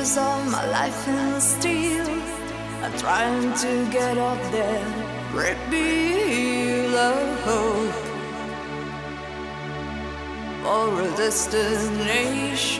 years of my life in steel. I'm trying to get up there, reveal a hope for a destination.